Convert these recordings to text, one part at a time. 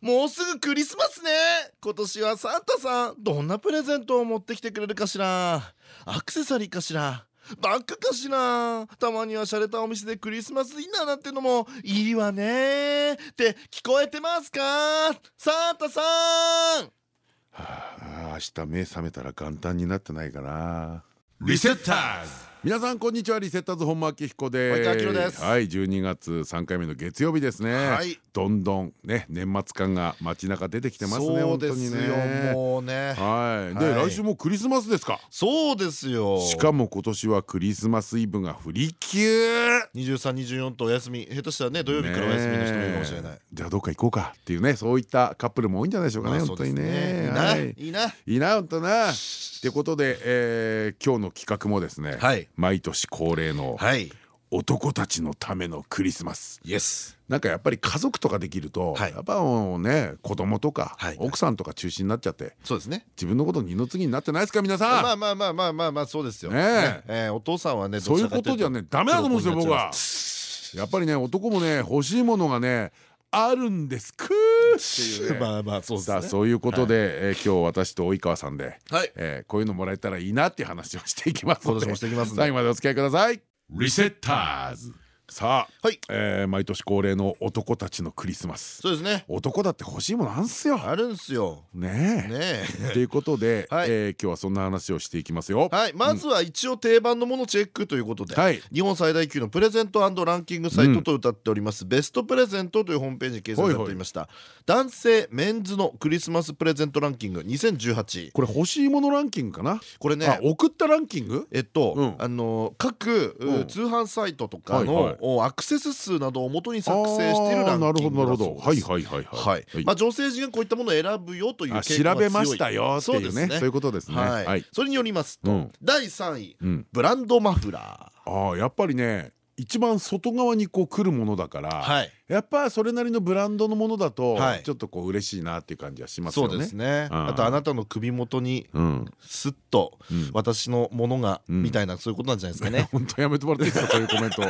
もうすぐクリスマスね。今年はサンタさんどんなプレゼントを持ってきてくれるかしら。アクセサリーかしら。バッグかしら。たまには洒落たお店でクリスマスディナーなんてのもいいわね。って聞こえてますか？サンタさん！はあ明日目覚めたら元旦になってないかな。リセッターズ皆さんこんにちはリセッターズ本間明彦です。はい12月3回目の月曜日ですね。はい。どんどんね年末感が街中出てきてますねそうですよもうね。はい。ではい。来週もクリスマスですか？そうですよ。しかも今年はクリスマスイブが振り休2324とお休み。下手したらね土曜日からお休みの人もいるかもしれない。じゃあどっか行こうかっていうねそういったカップルも多いんじゃないでしょうかねまあ本当にね。いいなはい。いいない。いな本当なってことでえー今日の企画もですね。はい毎年恒例のはい。男たちのためのクリスマス。イエスなんかやっぱり家族とかできると、はい。やっぱもうね子供とか、はい。奥さんとか中心になっちゃってそうですね。自分のこと二の次になってないですか皆さん、まあまあまあまあまあまあそうですよ。ねえ。えーお父さんはねそういうことじゃねダメだと思うんですよ僕は。は。やっぱりね男もね欲しいものがねあるんです。くーいうね。まあまあそうですね。さあそういうことで、えー今日私と及川さんで、はい。えーこういうのもらえたらいいなっていう話をしていきますので。今年もしていきます最後までお付き合いください。リセッターズさあ、はい。えー毎年恒例の男たちのクリスマス。そうですね。男だって欲しいものあんすよ。あるんすよ。ねえ。ねえ。ということで、はい。えー今日はそんな話をしていきますよ。はい、まずは一応定番のものチェックということで、はい。日本最大級のプレゼントランキングサイトと歌っております、ベストプレゼントというホームページに掲載されておりました男性メンズのクリスマスプレゼントランキング2018これ欲しいものランキングかな？これね。あ、送ったランキング？えっと、うん。あの各、うん。通販サイトとかの、はいはいおアクセス数などを元に作成しているランキングだそう。はいはいはいはい、まあ女性陣がこういったものを選ぶよというあ傾向が強い。調べましたよっていうね。そういうことですね。はい、はい。それによりますと、うん。第3位、うん。ブランドマフラああやっぱりね一番外側にこう来るものだから、ーはい。やっぱそれなりのブランドのものだと、はい。ちょっとこう嬉しいなっていう感じはしますよね。そうですね。うん。あとあなたの首元にうん。スッとうん。私のものが、うん。みたいなそういうことなんじゃないですかね。本当やめてもらっていいですかそういうコメント。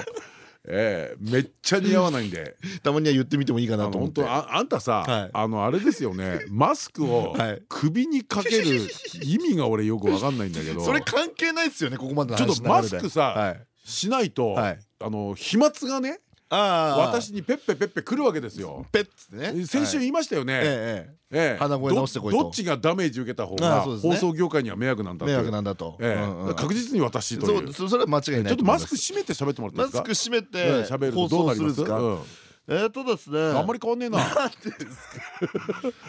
ええめっちゃ似合わないんで。たまには言ってみてもいいかなと思って。本当ああんたさ、はい。あのあれですよね。マスクを はい。首にかける意味が俺よくわかんないんだけど。それ関係ないですよねここまでのちょっとマスクさ、はい。しないと、はい。あの飛沫がね私にペッペペッペ来るわけですよ。ペッつってね。先週はい言いましたよね。ええ。鼻声直してこいと。どどっちがダメージ受けた方あが放送業界には迷惑なんだえ迷惑なんだと。確実に私という。そうそそれは間違いないちょっとマスクし閉めて喋ってもらっていいマですか？スク閉めええて喋る放とどうなります？か？うん。えーとですね。あんまり変わんねえな。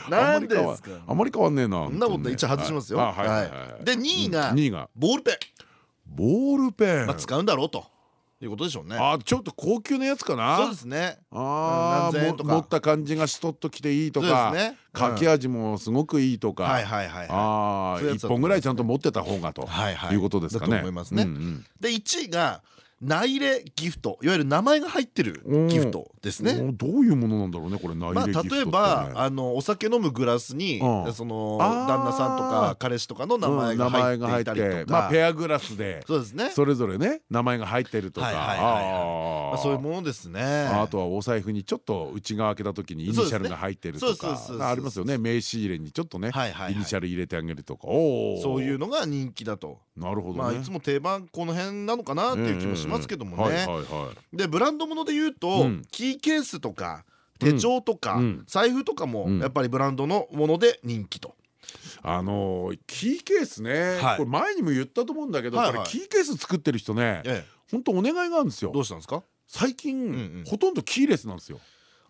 なんでですか？あんまり変わんねえな。そんなこと一応外しますよ。はいで2位が2位が。ボールペン。ボールペン。まあ使うんだろうということでしょうね。あちょっと高級なやつかな。そうですね。ああ持った感じがしとっときていいとか。ですね。書き味もすごくいいとか。はいはいはいはああ一そういうやつだと本ぐらいちゃんと持ってた方がと。はいはい。いうことですかね。思いますね。で1位が内入ギフトいわゆる名前が入ってるギフトですね。おどういうものなんだろうねこれ内まあ入ギフト例えばあのお酒飲むグラスにうん。その旦那さんとか彼氏とかの名前が入っていたりとか。まあペアグラスでそうですね。それぞれね名前が入ってるとか。そういうものですね。あとはお財布にちょっと内側開けた時にイニシャルが入ってるとかありますよね。名刺入れにちょっとねイニシャル入れてあげるとか。そういうのが人気だとなるほまどね。あいつも定番この辺なのかなっていう気もしますけどもね。でブランドもので言うと、うん。キーケースとか手帳とか、うん。財布とかもうん。やっぱりブランドのもので人気と。あのーキーケースね。はい。これ前にも言ったと思うんだけどはいキーケース作ってる人ねええ。本当お願いがあるんですよ。どうしたんですか？最んうん。近ほとんどキーレスなんですよ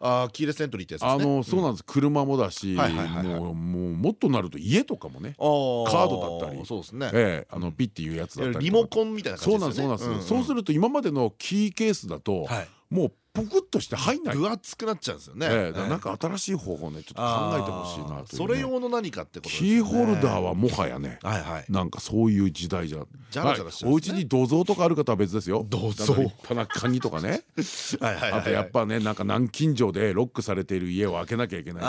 あーキーレスエントリーってやつですあね。のそうなんです。車もだしもうもうもっとなると家とかもねカードだったりそうですね。ええあのピッていうやつだったりリモコンみたいな感そうじですよね。なんですそうなんです。そうすると今までのキーケースだとはい。もうポクッとして入んない。分厚くなっちゃうんですよね。ええ。なんか新しい方法ねちょっと考えてほしいなというね。それ用の何かってことね。キーホルダーはもはやね。はいはい。なんかそういう時代じゃ。ジャラジャラしてね。はい。お家に土蔵とかある方は別ですよ。土蔵立派なカニとかね。あとやっぱねなんか南京錠でロックされている家を開けなきゃいけない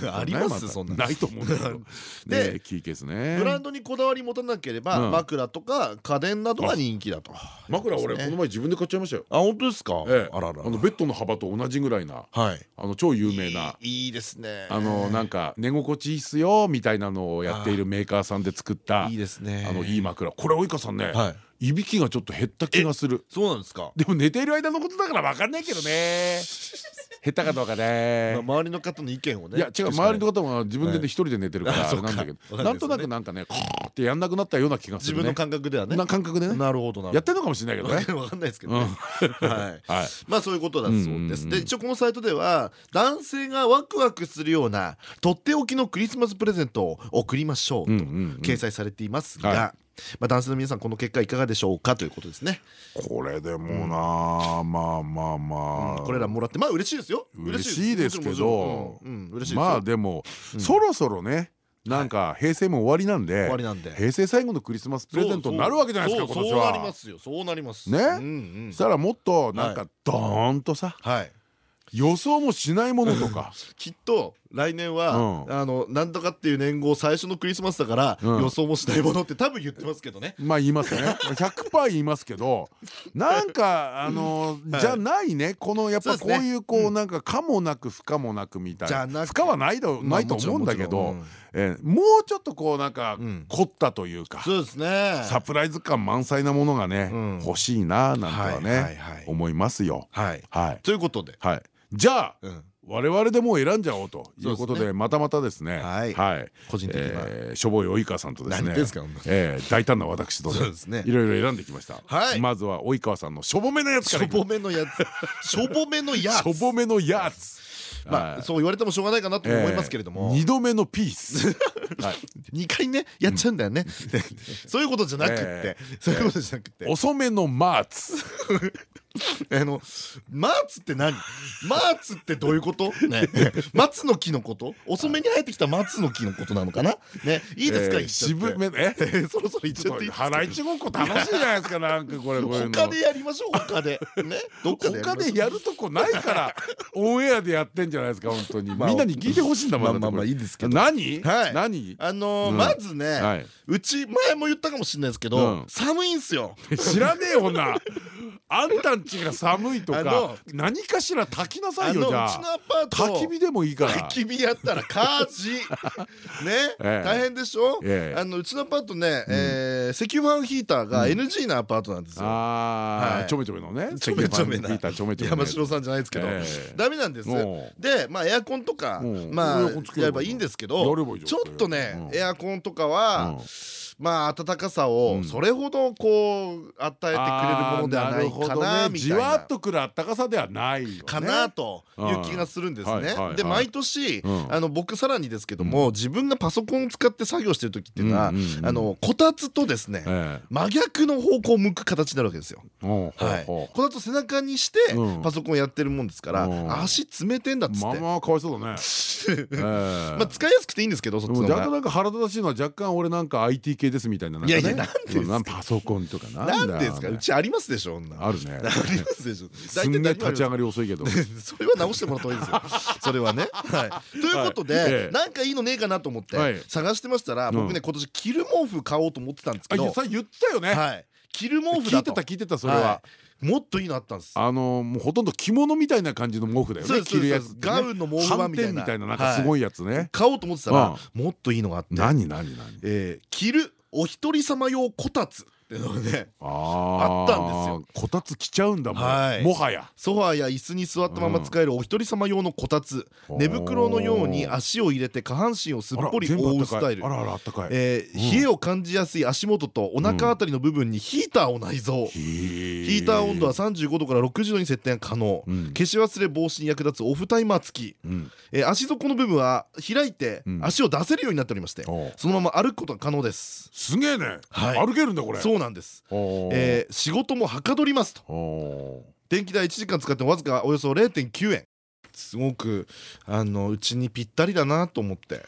とか。ありますねそんなないと思うんだけど。でねキーケースね。ブランドにこだわり持たなければ、うん。枕とか家電などが人気だと。枕俺この前自分で買っちゃいましたよ。あ本当ですか？ええ。あらら。ベッドの幅と同じぐらいなはい。あの超有名ないいいですね。あのなんか寝心地いいっすよみたいなのをやっているメーカーさんで作ったいいですね。あのいい枕これ及川さんねはいびきがちょっと減った気がするそうなんですか？でも寝ている間のことだから分かんないけどね減ったかどうか まあね周りの方の意見をね。いや違う周りの方も自分で一人で寝てるからああれなんだけどなんとなくなんかねこーってやんなくなったような気がするね自分の感覚ではね。な感覚でねなるほどやってんのかもしれないけどね。わかんないですけどね。はい。はいまあそういうことだそうです。で一応このサイトでは男性がワクワクするようなとっておきのクリスマスプレゼントを送りましょうと掲載されていますはが。まあ男性の皆さんこの結果いかがでしょうかということですね。これでもなまあまあまあこれらもらってまあ嬉しいですよ。嬉しいですけどまあでもそろそろねなんか平成も終わりなんで終わりなんで。平成最後のクリスマスプレゼントになるわけじゃないですかそう今年は。そうなりますよ。そうなります。ね？したらもっとなんかドーンとさはい。予想もしないものとか。きっと来年は、うん。あのなんとかっていう年号最初のクリスマスだから、うん。予想もしないものって多分言ってますけどね。まあ言いますね。100%言いますけど なんかあのはい。じゃないね。このやっぱこそういうこうなんか可もなく不可もなくみたいな。不可はないとまあないと思うんだけどえーもうちょっとこうなんかうん。凝ったというかそうですね。サプライズ感満載なものがねうん。欲しいななんてははいはいねはい。思いますよ。はい。はい。ということで、はい。じゃあうん、我々でもう選んじゃおうということでまたまたですね。はい。はい。個人的な。えーしょぼい及川さんとですね。大胆な私とそうですね。いろいろ選んできました。はい。まずは及川さんのしょぼめのやつしょぼめのやつ、しょぼめのやつ。しょぼめのやつ。まあはい。そう言われてもしょうがないかなと思いますけれども、えー二度目のピース。はい。二回ねやっちゃうんだよね。そういうことじゃなくって。え、そういうことじゃなくて、遅めのマーツ あのマーツって何？マーツってどういうこと？ね、松の木のこと？遅めに生えてきた松の木のことなのかな？ね、いいですか？えー渋めえ？そろそろ言っちゃって。いいですか腹いちごっこ楽しいじゃないですかなんかこれこういうの他でやりましょう？他で。ね。どっかで他でやるとこないからオンエアでやってんじゃないですか本当に。まあみんなに聞いてほしいんだもんまあまあまあいいですけど。何？はい。何？あのまずね、はい。うち前も言ったかもしれないですけど、うん。寒いんすよ。知らねえよなあんたんちが寒いとか何かしら炊きなさあいよじゃのうちのあアパート。焚き火でもいいから。焚き火やったら火事。ね、ええ。大変でしょ、ええ。あのうちのアパートね、えー石油ファンヒーターが NG なアパートなんですよ、あはい。あちょめちょめのね ちょめちょめな石油ファンヒーターちょめちょめのやつ。山城さんじゃないですけど、ええ。ダメなんです。でまあエアコンとかうん。まあやればいいんですけどちょっとねうん。エアコンとかはうんまあ暖かさうん。をそれほどこう与えてくれるものではないかなみたいな。わっとくるあったかさではないかなという気がするんですね。で毎年うん。あの僕さらにですけども自分がパソコンを使って作業してる時っていうのはあのこたつとですねええ。真逆の方向を向く形になるわけですよ。はい、ほこたつを背中にしてうん。パソコンやってるもんですからうん。足冷てんだっつって。うまあまあかわいそうだね。ええ。まあ使いやすくていいんですけどそっちの方が。なんか腹立たしいのは若干俺なんか IT 系ですみたいななんかねいやいやなんでですか。うんパソコンとかななんでですか。うちありますでしょ女あるね。ありますでしょすんげえ立ち上ががり遅いけど。それは直してもらった方がいいですよ。それはね。はい。ということでなんかいいのねえかなと思ってはい。探してましたら僕ね今年着る毛布買おうと思ってたんですけどさ言ったよね。はい。着る毛布聞だと。いてた聞いてたそれは。もっといいのあったんです。あのもうほとんど着物みたいな感じの毛布だよね。着るやつガウンの毛布版みたいな。斑点みたいななんかすごいやつね。買おうと思ってたらもっといいのがあって。何何何？えー着るお一人様用こたつ。っていうのがねああったんですよ。こたつ着ちゃうんだもん。はい。もはや。ソファーや椅子に座ったまま使えるお一人様用のこたつ。うん。寝袋のように足を入れて下半身をすっぽり覆うスタイル。あらあらあったかい。えー冷えを感じやすい足元とお腹あたりの部分にヒーターを内蔵。ヒヒーター温度は35度から60度に設定が可能。うん。消し忘れ防止に役立つオフタイマー付き。足底の部分は開いてうん。足を出せるようになっておりましてそのまま歩くことが可能です。すげえね。はい。歩けるんだこれ。そうなんです。えー仕事もはかどりますと。お電気代1時間使ってもわずかおよそ0.9円。すごくあのうちにぴったりだなと思って。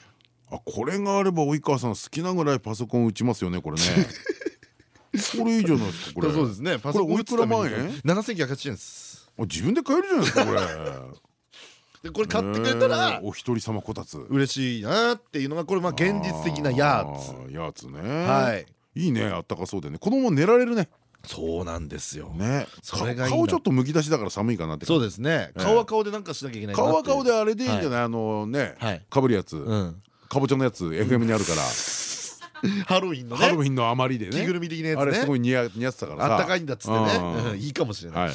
あこれがあれば及川さん好きなぐらいパソコン打ちますよねこれね。これいいじゃないですかこれ。そうですね。パソコンこれおいくら万円？7980円です。あ自分で買えるじゃないですかこれ。でこれ買ってくれたらお一人様こたつ。嬉しいなっていうのがこれまあ現実的なやーやつね。はいいいねあったかそうでね。子供寝られるね。そうなんですよ。ね。顔ちょっとむき出しだから寒いかなってそうですね。ええ。顔は顔でなんかしなきゃいけないな顔は顔であれでいいんじゃない？あのねはい。かぶるやつ。うん。かぼちゃのやつ FM にあるから ハロウィンのね。ハロウィンの余りで着ぐねるみ的なやつね。あれすごい似合ってた。からさあったかいんだっつってね。いいかもしれない。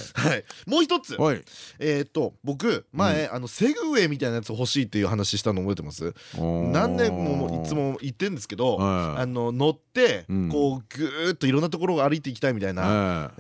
もう一つ。はい。えーっと僕前あのセグウェイみたいなやつ欲しいっていう話したの覚えてます？何年もいつも言ってんですけどはい。あの乗ってうん。こうぐーっといろんなところを歩いていきたいみたいな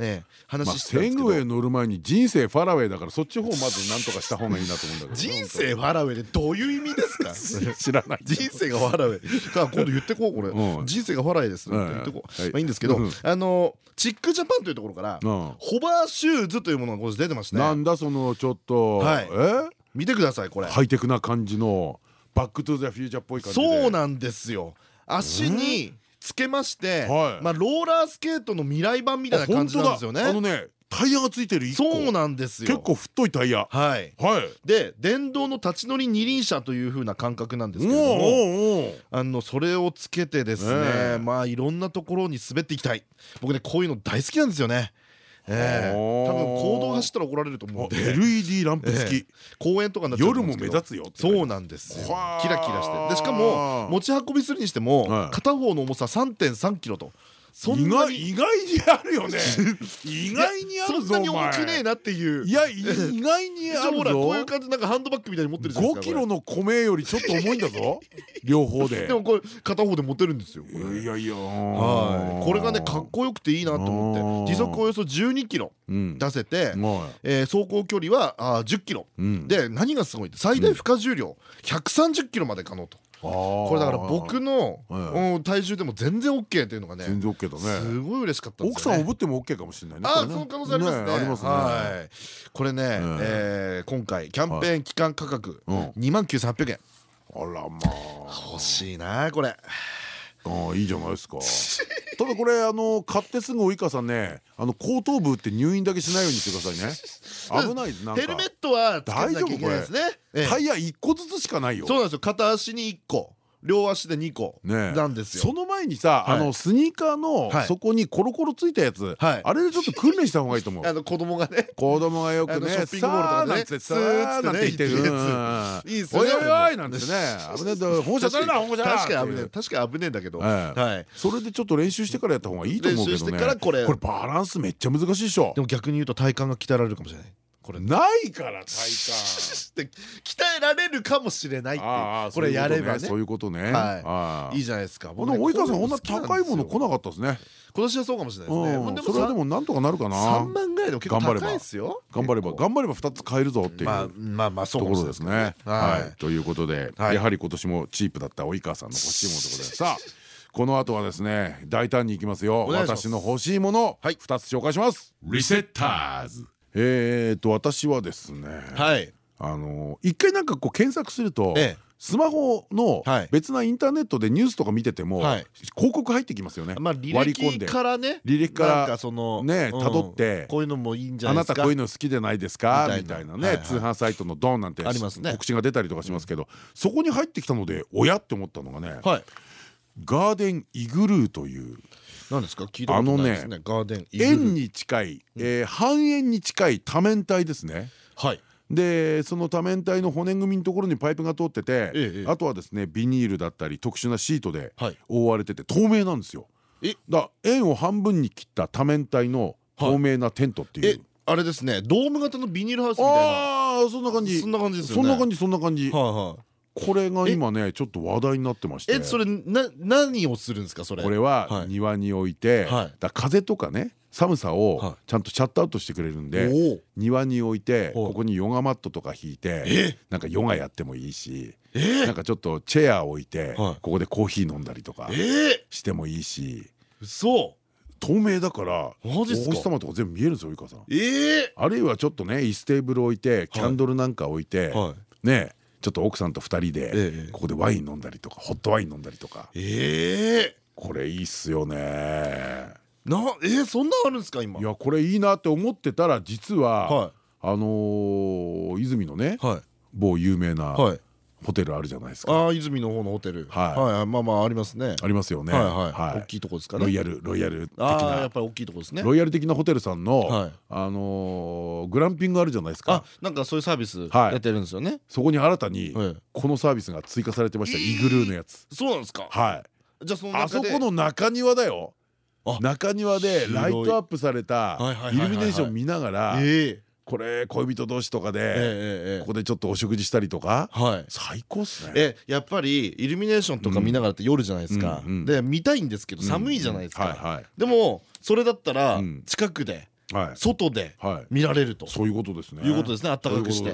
話まあしてたんですけど。セグウェイ乗る前に人生ファラウェイだからそっち方まずなんとかした方がいいなと思うんだけど。人生ファラウェイでどういう意味ですか？知らない。人生がファラウェイ。今度言ってこうこれ。うん人生がファラウェイですって言ってこはい。うまあいいんですけどうん。あのチックジャパンというところからうん。ホバーシューズというものが出てまして。なんだそのちょっとはい。え？見てくださいこれ。ハイテクな感じのバックトゥザフューチャーっぽい感じで。そうなんですよ。足につけましてはい。まあローラースケートの未来版みたいな感じなんですよね。あのねタイヤがついてるそうなんですよ。結構太いタイヤ。はい。はい。で電動の立ち乗り二輪車という風な感覚なんですけれどもあのそれをつけてですねまあいろんなところに滑っていきたい。僕ねこういうの大好きなんですよね。ええ。はあ多分公道走ったら怒られると思うんあで LED ランプ付き。ええ。公園とかになっちゃうと夜も目立つよそうなんですよ。はあキラキラして。でしかも持ち運びするにしてもはい。片方の重さ3 3キロとそ意んなに外意外にあるよね。意外にあそるぞんなに重くねえいなっていう。やい意外にある一応ほらこういうぞ感じなんかハンドバッグみたいに持ってるじゃない5ですかキロの米よりちょっと重いんだぞ。両方で。でもこれ片方で持てるんですよいやいや。はい。これがねかっこよくていいなと思って。時速およそ12キロうん。出せて走行距離はあー10キロで何がすごいって最大負荷重量130キロまで可能とここれだから僕の体重でも全然 OK っていうのがね全然 OK だすねごい嬉しかった奥さんおぶっても OK かもしれないねあーその可能性ありますね。ありますね。はい。これねえー今回キャンペーン期間価格うん。2万9800円。あらま欲しいなこれああいいじゃないですか。ただこれあの買ってすぐ及川さんねあの後頭部って入院だけしないようにしてくださいね。危ないなんか。ヘルメットはつけなきゃいけないですね。ええ。タイヤ1個ずつしかないよ。そうなんですよ。片足に1個両足で2個なんですよ。その前にさはい。あのスニーカーのはい。そこにコロコロついたやつはい。あれでちょっと訓練した方がいいと思う。あ の子供がね。子供がよくねショッピングモールとかでねスーッてなってるいいっすよね。おいおいおいなんてね危ねえだ放射されな放射確かに危ねええ確かに危ねえんだけど。ええ。はい。それでちょっと練習してからやった方がいいと思うけ練習しどねてからこれ。バランスめっちゃ難しいでしょ。でも逆に言うと体幹が鍛えられるかもしれないこれ。ないから体で 鍛えられるかもしれないっていう感これやればね。そういうことね。はい。ああいいじゃないですか。ほんで及川さんこんな高いもの来なかったですね。今年はそうかもしれないですね。それはでもなんとかなるか3な万ぐらいでも結構頑張れば。高いですよ。頑張れば頑張れば2つ買えるぞっていうまあまあまあそうところですね。ははい。い、ということで、はい。やはり今年もチープだった及川さんの欲しいものということで。さあこの後はですね大胆にいきますよ。私の欲しいもの、はい。2つ紹介します。リセッターズえーと私はですね、はい。あの一回なんかこう検索すると、ええ。スマホのはい。別なインターネットでニュースとか見てても、はい。広告入ってきますよね、割り込んでからね。履歴からなんかそのねうん。辿ってこういうのもいいんじゃあないですか。なたこういうの好きでないですか？みみたいなね通販サイトのドンなんてありますね。告知が出たりとかしますけどそこに入ってきたので親って思ったのがねはい。ガーデンイグルーという何ですか？聞いたことないですね。ガーデン円に近いえー半円に近い多面体ですね。はい。でその多面体の骨組みのところにパイプが通ってて、ええあとはですねビニールだったり特殊なシートではい。覆われてて透明なんですよ。え？だ円を半分に切った多面体の透明なテントっていう。えあれですねドーム型のビニールハウスみたいな。ああそんな感じ。そんな感じですよね。そんな感じそんな感じ。はいはいこれが今ねちょっと話題になってまして。えそれな何をするんですかそれ？これははい。庭に置いてはい。だ風とかね寒さはい。をちゃんとシャットアウトしてくれるんでおお。庭に置いてはいここにヨガマットとか引いてえ？なんかヨガやってもいいしえ？なんかちょっとチェア置いてはい。ここでコーヒー飲んだりとかえ？してもいいし。嘘。透明だからお星様とか全部見えるんですよ及川さん。え？えあるいはちょっとね椅子テーブル置いてキャンドルなんか置いてはねちょっと奥さんと二人でええ。ここでワイン飲んだりとかホットワイン飲んだりとか。ええ。これいいっすよね。なえー、そんなんあるんですか今？いやこれいいなって思ってたら実ははあのー泉のねいはい。某有名なはいホテルあるじゃないですか。ああ泉の方のホテル。はい。まあまあありますね。ありますよね。はいはい。大きいとこですかね。ロイヤルロイヤル的な。やっぱり大きいとこですね。ロイヤル的なホテルさんのはい。あのーグランピングあるじゃないですあかなんかそういうサービスはい。やってるんですよね。そこに新たにはいこのサービスが追加されてました。イグルーのやつ。そうなんですか。はい。じゃあそのあそこの中庭だよ。あ中庭でライトアップされたイルミネーション見ながらええこれ恋人同士とかでここでちょっとお食事したりとかはい。最高っすね。えやっぱりイルミネーションとか見ながらって夜じゃないですか。で見たいんですけど寒いじゃないですか。でもそれだったらうん。近くではい。外ではい。見られると。そういうことですね。いうことですね。あったかくして。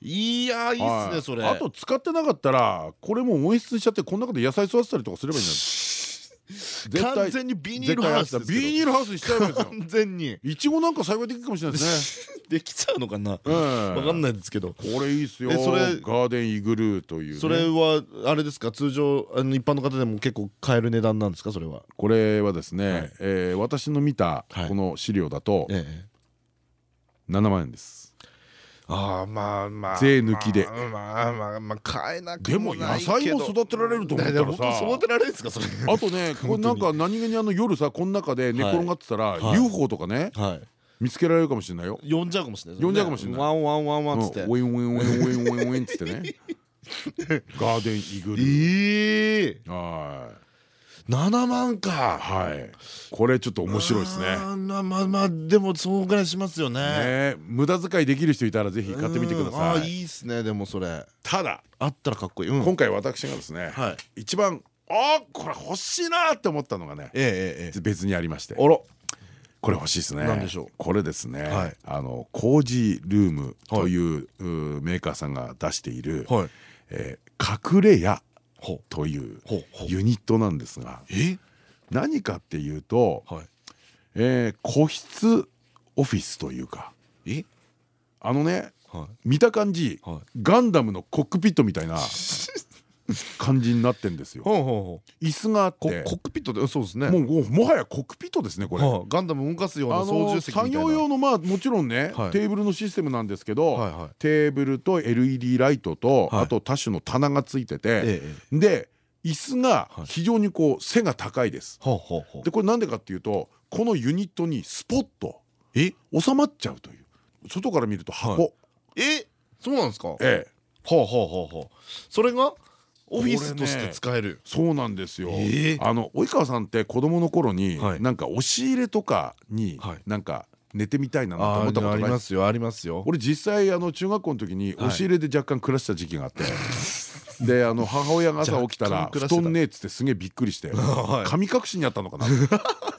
いやーいいっすはい。ねそれ。あと使ってなかったらこれもう温室しちゃってこの中で野菜育てたりとかすればいいんだよ絶対完全にビニールハウスビニールハウスにしちゃえばいいですよ。完全に。いちごなんか栽培できるかもしれないですね。できちゃうのかな？ええ。わかんないですけど。これいいっすよ。えそれガーデンイグルーというね。それはあれですか？通常あの一般の方でも結構買える値段なんですか？それは。これはですはい。ねえー私の見たはい。この資料だとええ。7万円ですああまあまあ税抜きで。まあまあまあまあ買えなくでも野菜も育てられると思ったらさ育てられるんですかそれあとねこれなんか何気にあの夜さこの中で寝転がってたらはい UFO とかねはい見つけられるかもしれないよ呼んじゃうかもしれない呼んじゃうかもしれないワンワンワンワンっつってうんウィンウィンウィンウィンウィンウィンっつってねガーデンイグルーええはい7万か。はい。これちょっと面白いですね。まあまあまあでもそうぐらいしますよね。ね。無駄遣いできる人いたらぜひ買ってみてください。ーいいっすねでもそれ。ただあったらかっこいい。うん。今回私がですねはい。一番あこれ欲しいなって思ったのがねえええええ別にありまして。えあら。これ欲しいですね。何でしょう。これですね、はい。あのコージールームという,、メーカーさんが出している、はい。えー隠れ家という。ユニットなんですがえ？何かっていうと、はい。えー個室オフィスというかえ？あのねはい。見た感じ、はい。ガンダムのコックピットみたいな 感じになってんですよ。椅子があっコックピットでそうですね。もうもはやコックピットですねこれ。はあガンダム動かすようなあ操縦席みたいな。業用のまあもちろんね、はい。テーブルのシステムなんですけど、テーブルと LED ライトと、はい。あと多種の棚がついてて、ええで椅子がはい。非常にこう背が高いです。でこれなんでかっていうとこのユニットにスポッとえ？収まっちゃうという。外から見ると箱、はえ？そうなんですか？ええ。ほうほうほうほう。それが？オフィスとして使える。そうなんですよ。ええあの及川さんって子供の頃に、はい。なんか押し入れとかに、はい。なんか寝てみたいなと思ったことない？ますよありますよ。俺実際あの中学校の時にはい。押し入れで若干暮らした時期があって、であの母親が朝起きたら布団ねえっつってすげえびっくりして。はい。神隠しにあったのかな？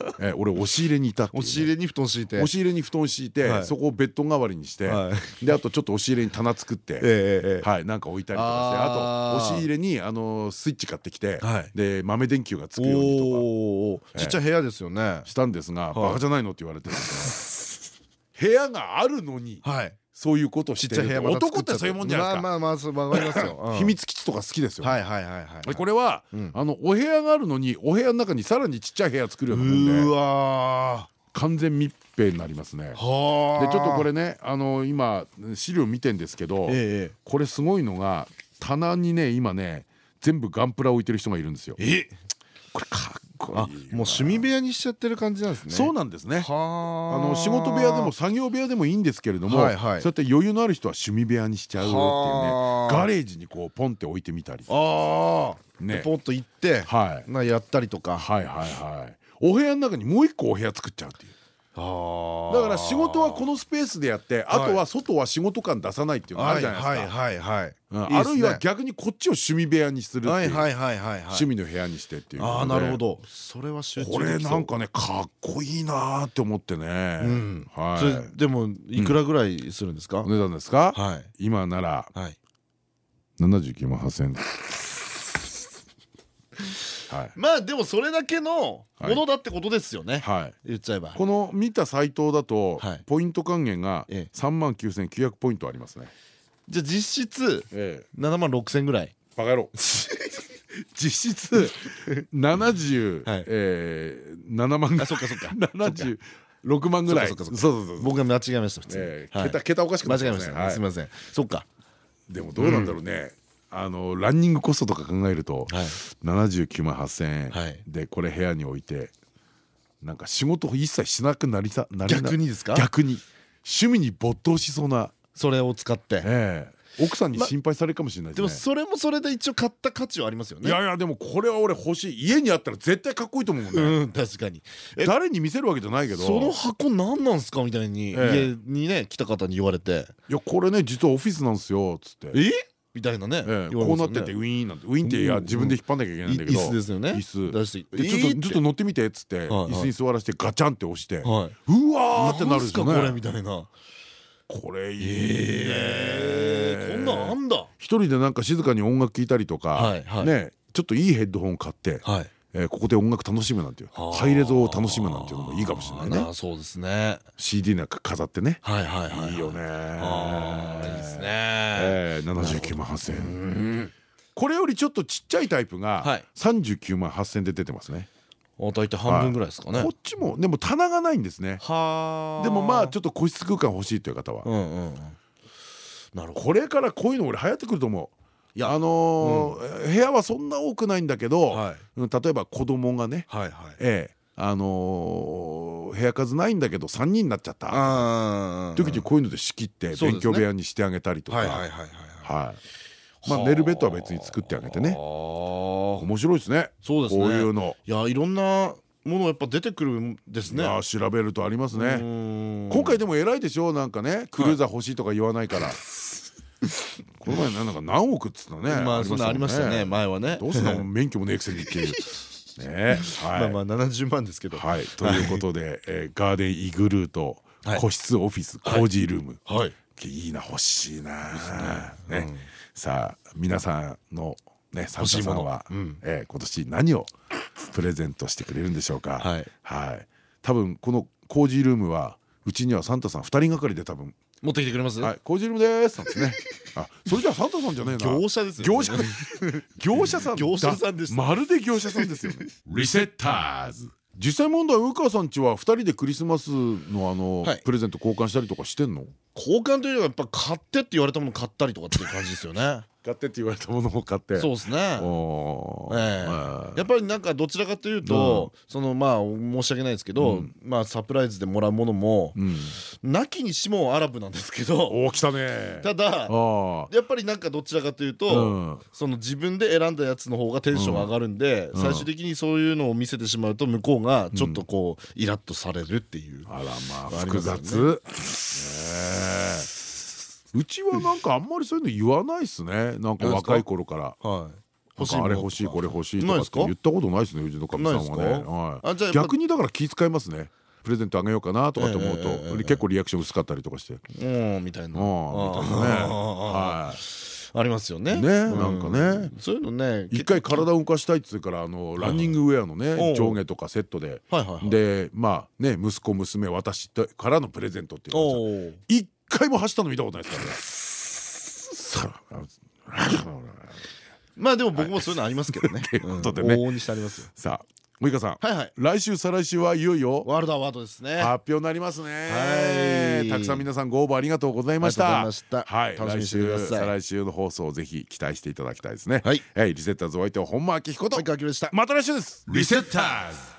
え俺押し入れにいた押し入れに布団敷いて。押し入れに布団敷いて、はい。そこをベッド代わりにして、はであとちょっと押し入れに棚作って、はいなんか置いたりとかしてあと押し入れにあのスイッチ買ってきて、はい。で豆電球がつくようにとか。ちっちゃい部屋ですよね。したんですが、バカじゃないのって言われて 部屋があるのにはいそういうことをしてる。ちっちゃい部屋また男ってそういうもんじゃないですか。まあまあまあわかりますようん。秘密基地とか好きですよ。はいはいはいはい。でこれは、うん。あのお部屋があるのにお部屋の中にさらにちっちゃい部屋作るよううなもんでーわ完全密閉になりますね。でちょっとこれねあの今資料見てんですけど、えこれすごいのが棚にね今ね全部ガンプラ置いてる人がいるんですよ。ええこれかあわもう趣味部屋にしちゃってる感じなんですね。そうなんですね。あはの仕事部屋でも作業部屋でもいいんですけれども、はいはい。そうやって余裕のある人は趣味部屋にしちゃうっていうねはあガレージにこうポンって置いてみたり。ああね。でポンと行ってはい。なやったりとか。はいはいはい。お部屋の中にもう一個お部屋作っちゃうっていう。あだから仕事はこのスペースでやってあとは外は仕事感出さないっていうのがあるじゃないですか。あるいは逆にこっちを趣味部屋にするっていう。はいはいはいはいはい。趣味の部屋にしてっていう。ああなるほど。それは集中これなんかねかっこいいなーって思ってね。でもいくらぐらいするんですか？お値段ですか？はい。今ならはい。79万8000円はいまあでもそれだけのものだってことですよね。はい。言っちゃえば。この見たサイトだとはい。ポイント還元がええ。3万9900ポイントありますね。じゃあ実質ええ。7万6千ぐらい。バカ野郎。実質70はい。えー7万ぐらい。あそっかそっか。76万ぐらい。そっかそっかそうそうそう僕が間違えました普通桁桁おかしくなって間違えました。ねすみません。そっかでもどうなんだろうねあのランニングコストとか考えるとはい。79万8000円、はい。でこれ部屋に置いてなんか仕事を一切しなくなりさなりな逆にですか？逆に。趣味に没頭しそうな、それを使って。ええ。奥さんに心配されるかもしれないでもですね、それもそれで一応買った価値はありますよね。いやいやでもこれは俺欲しい。家にあったら絶対かっこいいと思うもんね、うん確かに。え誰に見せるわけじゃないけど。その箱何なんすかみたいにえ家にね来た方に言われて。いやこれね実はオフィスなんですよっつって、え？みたいなねこうなっててウィーンなんてウィーンっていや自分で引っ張んなきゃいけないんだけど。い椅子ですよね。椅子。出してでちょっとちょっと乗ってみてっつってはい椅子に座らせてガチャンって押してうはいわーってなるんですよんすかこれみねたいな。これいいね。えーこんなんあんだ。一人でなんか静かに音楽聴いたりとかねちょっといいヘッドホン買ってはいえーここで音楽楽しむなんていうハイレゾを楽しむなんていうのもいいかもしれないね。そうですね。CD なんか飾ってね。はいはいはいい。いよね。いいですね。えー79万8000円。これよりちょっとちっちゃいタイプがはい。39万8000円で出てますね。あ大体半分ぐらいですかね。こっちもでも棚がないんですね。はでもまあちょっと個室空間欲しいという方は。なるほど。これからこういうの俺流行ってくると思ういやあのー部屋はそんな多くないんだけど例えば子供がねはいはい。ええあのー部屋数ないんだけど3人になっちゃった。あ時にこういうので仕切って勉強部屋にしてあげたりとか。はいはいはいはいはい。まあ寝るベッドは別に作ってあげてね。面白いですね。そうですね。こういうの。いやいろんなものやっぱ出てくるんですね。調べるとありますね。ね今回でも偉いでしょなんかねクルーザー欲しいとか言わないから この前なんか何億っつったねまあそんなありましたね前はね。どうすんの免許もねえくせにっていうね。まあまあ70万ですけど。はい。ということでえーガーデンイグルーとはい。個室オフィスコージールーム。はい。いいな欲しいな。ね。さあ皆さんのねサンタさん。はえー今年何をプレゼントしてくれるんでしょうか。はい。はい。多分このコージールームはうちにはサンタさん2人がかりで多分持ってきてくれます？はい、コージールームですなんですね。あ、それじゃあサンタさんじゃねえな。業者ですよ業者、業者さんだ。業者さんでしたまるで業者さんですよね。リセッターズ実際問題、ウ川さんちは二人でクリスマスのあの、はいプレゼント交換したりとかしてんの？交換というよりはやっぱ買ってって言われたもの買ったりとかっていう感じですよね買ってって言われたものを買って。そうですね。やっぱりなんかどちらかというと、そのまあ申し訳ないですけど、まあサプライズでもらうものも、うん。なきにしもアラブなんですけど。おお来たね。ただあやっぱりなんかどちらかというと、うん。その自分で選んだやつの方がテンション上がるんで、最終的にそういうのを見せてしまうと向こうがちょっとこうイラッとされるっていう、あ。あらまあ複雑。ねえうちはなんかあんまりそういうの言わないっすね。なんか若い頃から。はい。あれ欲しいこれ欲しいとかって言ったことないですねうちのか？みさんはね逆にだから気遣いますね。プレゼントあげようかなとかって思うと結構リアクション薄かったりとかして。うんみたいな。ありますよね。ねなんかね。そういうのねい一回体を動かしたいっつうからあのランニングウェアのおねう上下とかセットで。でまあね息子娘私からのプレゼントっていう一回も走ったの見たことないですからねまあでも僕もそういうのありますけどね。ということでねうん往々にしてありますよ。さあ及川さんはいはい。来週再来週はいよいよワールドアワードですね。発表になりますね。はいたくさん皆さんご応募ありがとうございました。ありがとうございましたはい、来週再来週の放送をぜひ期待していただきたいですね。はいリセッターズお相手は本間明彦と。また来週です。リセッターズ